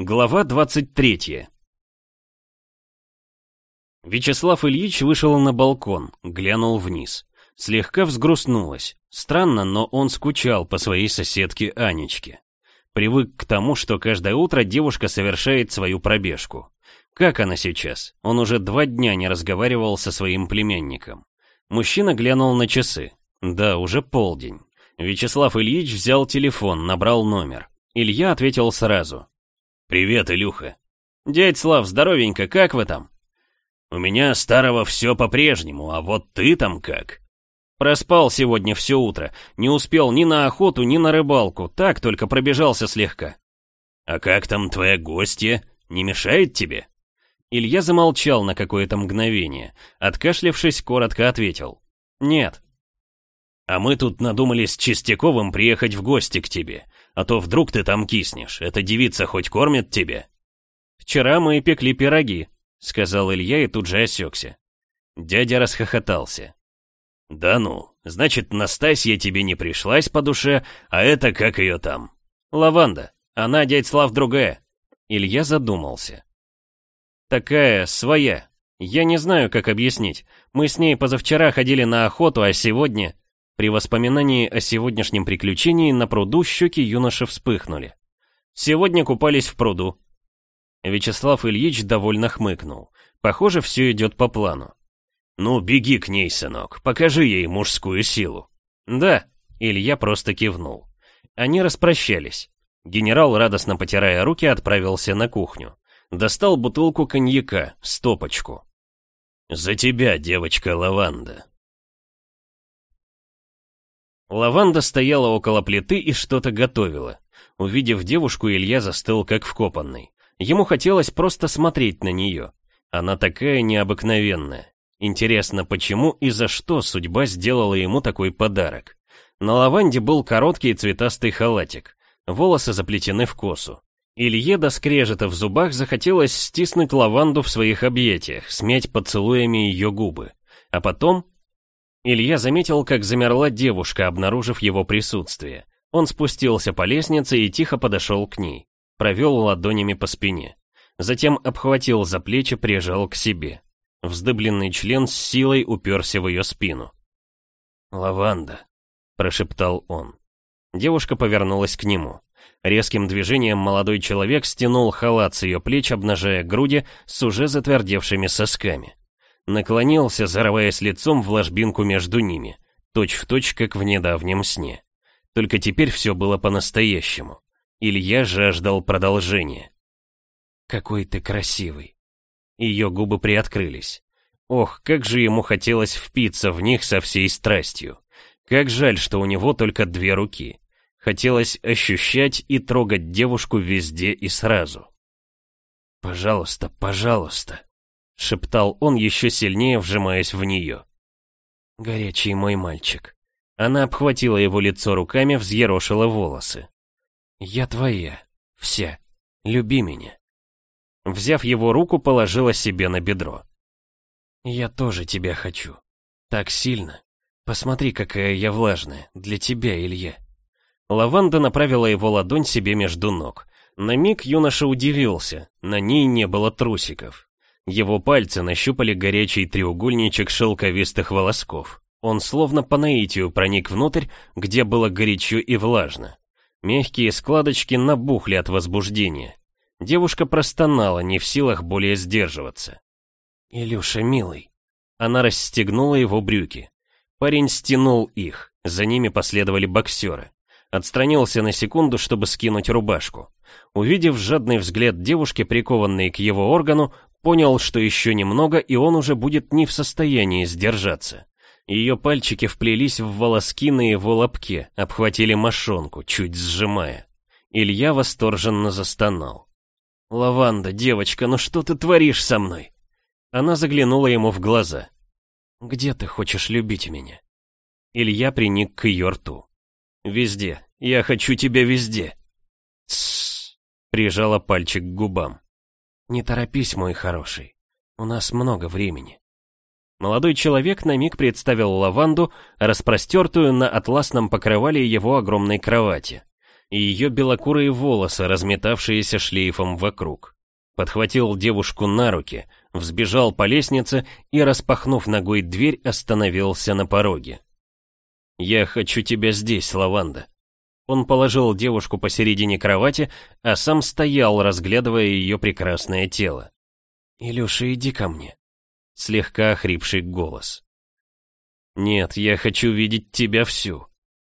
Глава 23 Вячеслав Ильич вышел на балкон, глянул вниз. Слегка взгрустнулось. Странно, но он скучал по своей соседке Анечке. Привык к тому, что каждое утро девушка совершает свою пробежку. Как она сейчас? Он уже два дня не разговаривал со своим племянником. Мужчина глянул на часы. Да, уже полдень. Вячеслав Ильич взял телефон, набрал номер. Илья ответил сразу. «Привет, Илюха». «Дядь Слав, здоровенько, как вы там?» «У меня старого все по-прежнему, а вот ты там как?» «Проспал сегодня все утро, не успел ни на охоту, ни на рыбалку, так только пробежался слегка». «А как там твоя гостья? Не мешает тебе?» Илья замолчал на какое-то мгновение, откашлявшись, коротко ответил. «Нет». «А мы тут надумали с Чистяковым приехать в гости к тебе. А то вдруг ты там киснешь. Эта девица хоть кормит тебя?» «Вчера мы пекли пироги», — сказал Илья и тут же осекся. Дядя расхохотался. «Да ну, значит, Настасья тебе не пришлась по душе, а это как ее там?» «Лаванда. Она, дядь Слав, другая». Илья задумался. «Такая, своя. Я не знаю, как объяснить. Мы с ней позавчера ходили на охоту, а сегодня...» При воспоминании о сегодняшнем приключении на пруду щеки юноши вспыхнули. «Сегодня купались в пруду». Вячеслав Ильич довольно хмыкнул. Похоже, все идет по плану. «Ну, беги к ней, сынок, покажи ей мужскую силу». «Да», — Илья просто кивнул. Они распрощались. Генерал, радостно потирая руки, отправился на кухню. Достал бутылку коньяка, стопочку. «За тебя, девочка Лаванда», Лаванда стояла около плиты и что-то готовила. Увидев девушку, Илья застыл как вкопанный. Ему хотелось просто смотреть на нее. Она такая необыкновенная. Интересно, почему и за что судьба сделала ему такой подарок? На лаванде был короткий цветастый халатик. Волосы заплетены в косу. Илье до скрежета в зубах захотелось стиснуть лаванду в своих объятиях, смять поцелуями ее губы. А потом Илья заметил, как замерла девушка, обнаружив его присутствие. Он спустился по лестнице и тихо подошел к ней. Провел ладонями по спине. Затем обхватил за плечи, прижал к себе. Вздыбленный член с силой уперся в ее спину. «Лаванда», — прошептал он. Девушка повернулась к нему. Резким движением молодой человек стянул халат с ее плеч, обнажая груди с уже затвердевшими сосками. Наклонился, зарываясь лицом в ложбинку между ними, точь-в-точь, точь, как в недавнем сне. Только теперь все было по-настоящему. Илья жаждал продолжения. «Какой ты красивый!» Ее губы приоткрылись. Ох, как же ему хотелось впиться в них со всей страстью. Как жаль, что у него только две руки. Хотелось ощущать и трогать девушку везде и сразу. «Пожалуйста, пожалуйста!» — шептал он, еще сильнее вжимаясь в нее. «Горячий мой мальчик». Она обхватила его лицо руками, взъерошила волосы. «Я твоя. Вся. Люби меня». Взяв его руку, положила себе на бедро. «Я тоже тебя хочу. Так сильно. Посмотри, какая я влажная. Для тебя, Илья». Лаванда направила его ладонь себе между ног. На миг юноша удивился. На ней не было трусиков. Его пальцы нащупали горячий треугольничек шелковистых волосков. Он словно по наитию проник внутрь, где было горячо и влажно. Мягкие складочки набухли от возбуждения. Девушка простонала, не в силах более сдерживаться. «Илюша, милый». Она расстегнула его брюки. Парень стянул их, за ними последовали боксеры. Отстранился на секунду, чтобы скинуть рубашку. Увидев жадный взгляд девушки, прикованной к его органу, Понял, что еще немного, и он уже будет не в состоянии сдержаться. Ее пальчики вплелись в волоски на его лобке, обхватили мошонку, чуть сжимая. Илья восторженно застонал. «Лаванда, девочка, ну что ты творишь со мной?» Она заглянула ему в глаза. «Где ты хочешь любить меня?» Илья приник к ее рту. «Везде. Я хочу тебя везде». «Тссс», прижала пальчик к губам. «Не торопись, мой хороший. У нас много времени». Молодой человек на миг представил лаванду, распростертую на атласном покрывале его огромной кровати. и ее белокурые волосы, разметавшиеся шлейфом вокруг. Подхватил девушку на руки, взбежал по лестнице и, распахнув ногой дверь, остановился на пороге. «Я хочу тебя здесь, Лаванда». Он положил девушку посередине кровати, а сам стоял, разглядывая ее прекрасное тело. «Илюша, иди ко мне», — слегка охрипший голос. «Нет, я хочу видеть тебя всю».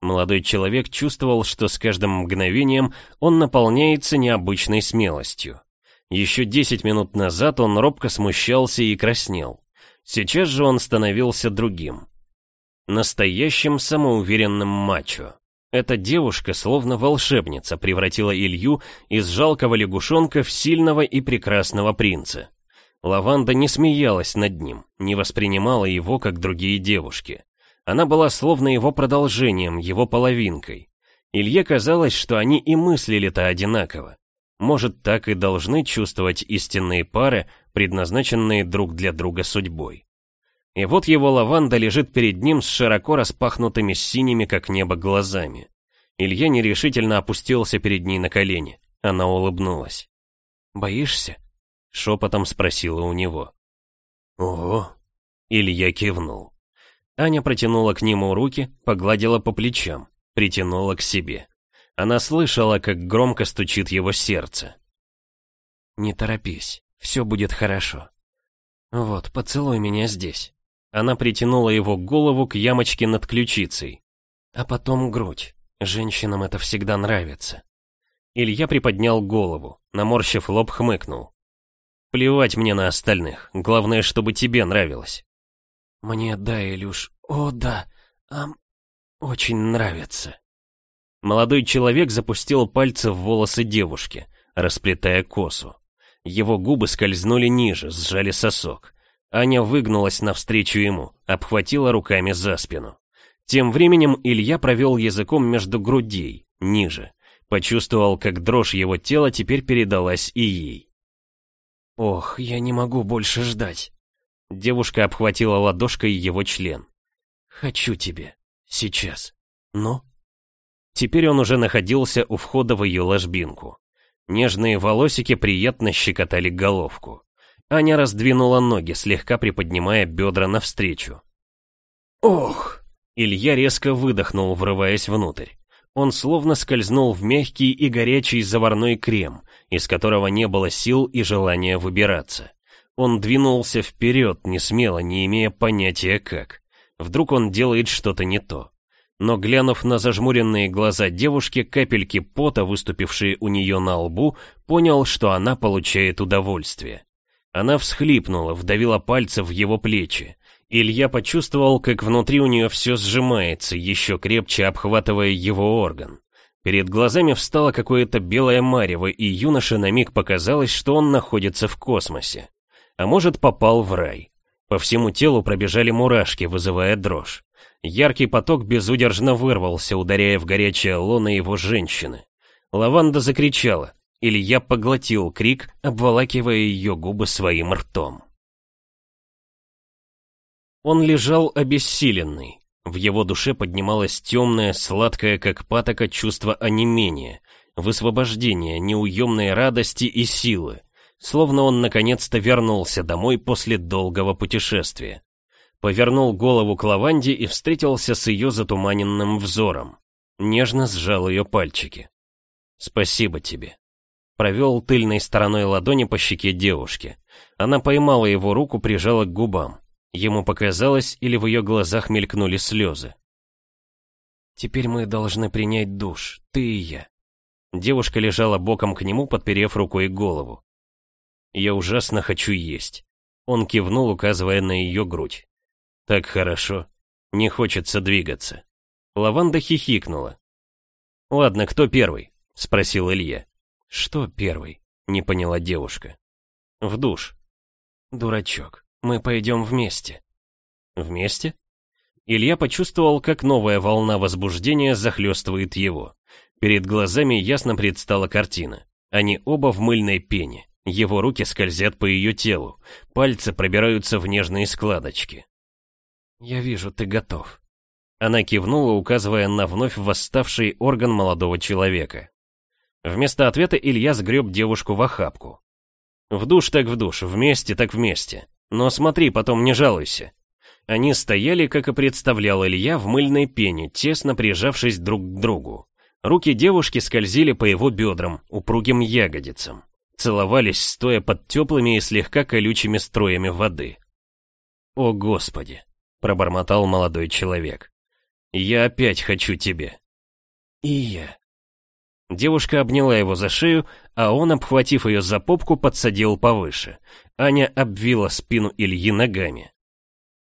Молодой человек чувствовал, что с каждым мгновением он наполняется необычной смелостью. Еще десять минут назад он робко смущался и краснел. Сейчас же он становился другим. Настоящим самоуверенным мачо. Эта девушка, словно волшебница, превратила Илью из жалкого лягушонка в сильного и прекрасного принца. Лаванда не смеялась над ним, не воспринимала его, как другие девушки. Она была словно его продолжением, его половинкой. Илье казалось, что они и мыслили-то одинаково. Может, так и должны чувствовать истинные пары, предназначенные друг для друга судьбой. И вот его лаванда лежит перед ним с широко распахнутыми синими, как небо, глазами. Илья нерешительно опустился перед ней на колени. Она улыбнулась. «Боишься?» — шепотом спросила у него. «Ого!» — Илья кивнул. Аня протянула к нему руки, погладила по плечам, притянула к себе. Она слышала, как громко стучит его сердце. «Не торопись, все будет хорошо. Вот, поцелуй меня здесь». Она притянула его голову к ямочке над ключицей. А потом грудь. Женщинам это всегда нравится. Илья приподнял голову, наморщив лоб, хмыкнул. «Плевать мне на остальных, главное, чтобы тебе нравилось». «Мне да, Илюш, о да, ам, очень нравится». Молодой человек запустил пальцы в волосы девушки, расплетая косу. Его губы скользнули ниже, сжали сосок. Аня выгнулась навстречу ему, обхватила руками за спину. Тем временем Илья провел языком между грудей, ниже. Почувствовал, как дрожь его тела теперь передалась и ей. «Ох, я не могу больше ждать». Девушка обхватила ладошкой его член. «Хочу тебе. Сейчас. Но...» Теперь он уже находился у входа в ее ложбинку. Нежные волосики приятно щекотали головку. Аня раздвинула ноги, слегка приподнимая бедра навстречу. «Ох!» Илья резко выдохнул, врываясь внутрь. Он словно скользнул в мягкий и горячий заварной крем, из которого не было сил и желания выбираться. Он двинулся вперед, не смело, не имея понятия как. Вдруг он делает что-то не то но глянув на зажмуренные глаза девушки, капельки пота, выступившие у нее на лбу, понял, что она получает удовольствие. Она всхлипнула, вдавила пальцы в его плечи. Илья почувствовал, как внутри у нее все сжимается, еще крепче обхватывая его орган. Перед глазами встало какое-то белое марево, и юноше на миг показалось, что он находится в космосе. А может, попал в рай. По всему телу пробежали мурашки, вызывая дрожь. Яркий поток безудержно вырвался, ударяя в горячее лоно его женщины. Лаванда закричала. Илья поглотил крик, обволакивая ее губы своим ртом. Он лежал обессиленный. В его душе поднималось темное, сладкое, как патока, чувство онемения, высвобождения, неуемной радости и силы, словно он наконец-то вернулся домой после долгого путешествия повернул голову к лаванде и встретился с ее затуманенным взором. Нежно сжал ее пальчики. «Спасибо тебе». Провел тыльной стороной ладони по щеке девушки. Она поймала его руку, прижала к губам. Ему показалось, или в ее глазах мелькнули слезы. «Теперь мы должны принять душ, ты и я». Девушка лежала боком к нему, подперев рукой голову. «Я ужасно хочу есть». Он кивнул, указывая на ее грудь. Так хорошо. Не хочется двигаться. Лаванда хихикнула. «Ладно, кто первый?» — спросил Илья. «Что первый?» — не поняла девушка. «В душ». «Дурачок, мы пойдем вместе». «Вместе?» Илья почувствовал, как новая волна возбуждения захлестывает его. Перед глазами ясно предстала картина. Они оба в мыльной пене. Его руки скользят по ее телу. Пальцы пробираются в нежные складочки. «Я вижу, ты готов». Она кивнула, указывая на вновь восставший орган молодого человека. Вместо ответа Илья сгреб девушку в охапку. «В душ так в душ, вместе так вместе. Но смотри, потом не жалуйся». Они стояли, как и представлял Илья, в мыльной пене, тесно прижавшись друг к другу. Руки девушки скользили по его бедрам, упругим ягодицам. Целовались, стоя под теплыми и слегка колючими струями воды. «О, Господи!» — пробормотал молодой человек. «Я опять хочу тебе». «И я». Девушка обняла его за шею, а он, обхватив ее за попку, подсадил повыше. Аня обвила спину Ильи ногами.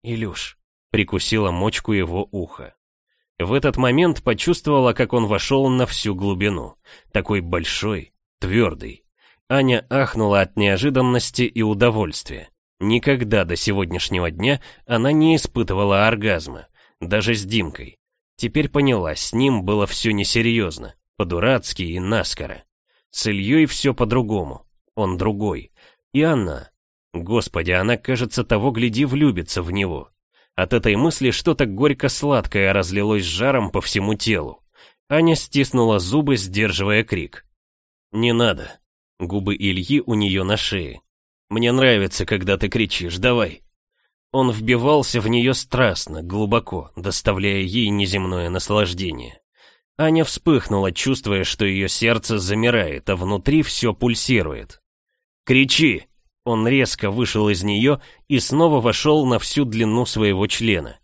«Илюш», — прикусила мочку его уха. В этот момент почувствовала, как он вошел на всю глубину. Такой большой, твердый. Аня ахнула от неожиданности и удовольствия. Никогда до сегодняшнего дня она не испытывала оргазма, даже с Димкой. Теперь поняла, с ним было все несерьезно, по-дурацки и наскоро. С Ильей все по-другому, он другой. И она. Господи, она, кажется, того гляди влюбится в него. От этой мысли что-то горько-сладкое разлилось жаром по всему телу. Аня стиснула зубы, сдерживая крик. «Не надо». Губы Ильи у нее на шее. «Мне нравится, когда ты кричишь, давай». Он вбивался в нее страстно, глубоко, доставляя ей неземное наслаждение. Аня вспыхнула, чувствуя, что ее сердце замирает, а внутри все пульсирует. «Кричи!» Он резко вышел из нее и снова вошел на всю длину своего члена.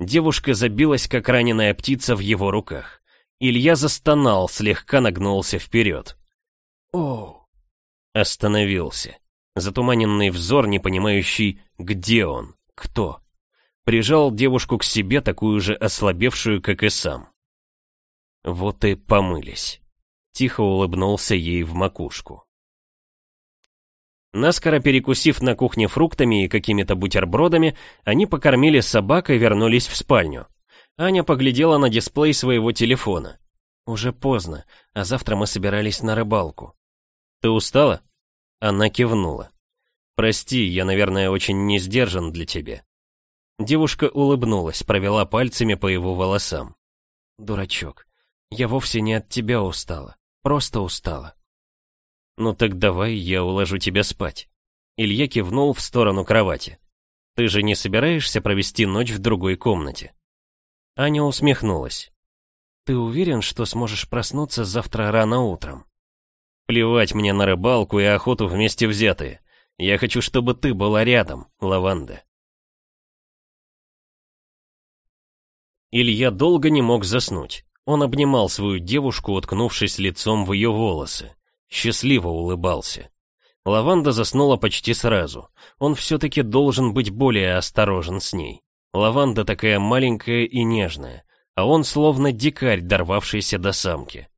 Девушка забилась, как раненая птица в его руках. Илья застонал, слегка нагнулся вперед. О! Остановился. Затуманенный взор, не понимающий, где он, кто. Прижал девушку к себе, такую же ослабевшую, как и сам. Вот и помылись. Тихо улыбнулся ей в макушку. Наскоро перекусив на кухне фруктами и какими-то бутербродами, они покормили собак и вернулись в спальню. Аня поглядела на дисплей своего телефона. «Уже поздно, а завтра мы собирались на рыбалку». «Ты устала?» Она кивнула. «Прости, я, наверное, очень не сдержан для тебя». Девушка улыбнулась, провела пальцами по его волосам. «Дурачок, я вовсе не от тебя устала, просто устала». «Ну так давай я уложу тебя спать». Илья кивнул в сторону кровати. «Ты же не собираешься провести ночь в другой комнате?» Аня усмехнулась. «Ты уверен, что сможешь проснуться завтра рано утром?» «Плевать мне на рыбалку и охоту вместе взятые. Я хочу, чтобы ты была рядом, Лаванда». Илья долго не мог заснуть. Он обнимал свою девушку, уткнувшись лицом в ее волосы счастливо улыбался. Лаванда заснула почти сразу. Он все-таки должен быть более осторожен с ней. Лаванда такая маленькая и нежная, а он словно дикарь, дорвавшийся до самки.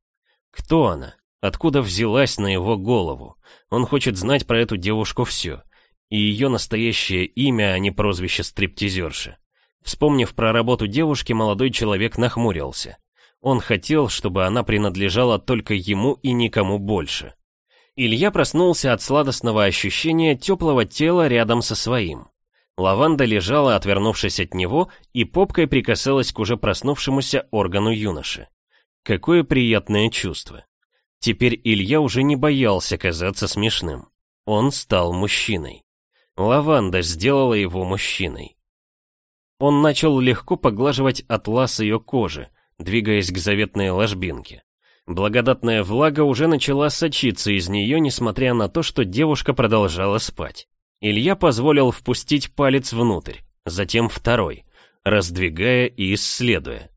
Кто она? Откуда взялась на его голову? Он хочет знать про эту девушку все. И ее настоящее имя, а не прозвище стриптизерши. Вспомнив про работу девушки, молодой человек нахмурился. Он хотел, чтобы она принадлежала только ему и никому больше. Илья проснулся от сладостного ощущения теплого тела рядом со своим. Лаванда лежала, отвернувшись от него, и попкой прикасалась к уже проснувшемуся органу юноши. Какое приятное чувство. Теперь Илья уже не боялся казаться смешным. Он стал мужчиной. Лаванда сделала его мужчиной. Он начал легко поглаживать атлас ее кожи, двигаясь к заветной ложбинке. Благодатная влага уже начала сочиться из нее, несмотря на то, что девушка продолжала спать. Илья позволил впустить палец внутрь, затем второй, раздвигая и исследуя.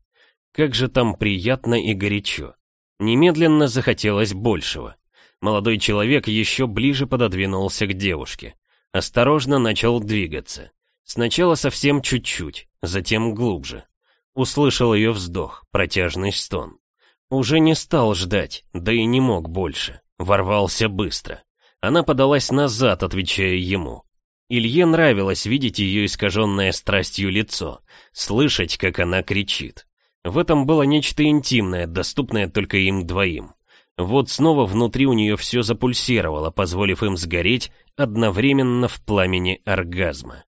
Как же там приятно и горячо. Немедленно захотелось большего. Молодой человек еще ближе пододвинулся к девушке. Осторожно начал двигаться. Сначала совсем чуть-чуть, затем глубже. Услышал ее вздох, протяжный стон. Уже не стал ждать, да и не мог больше. Ворвался быстро. Она подалась назад, отвечая ему. Илье нравилось видеть ее искаженное страстью лицо, слышать, как она кричит. В этом было нечто интимное, доступное только им двоим. Вот снова внутри у нее все запульсировало, позволив им сгореть одновременно в пламени оргазма.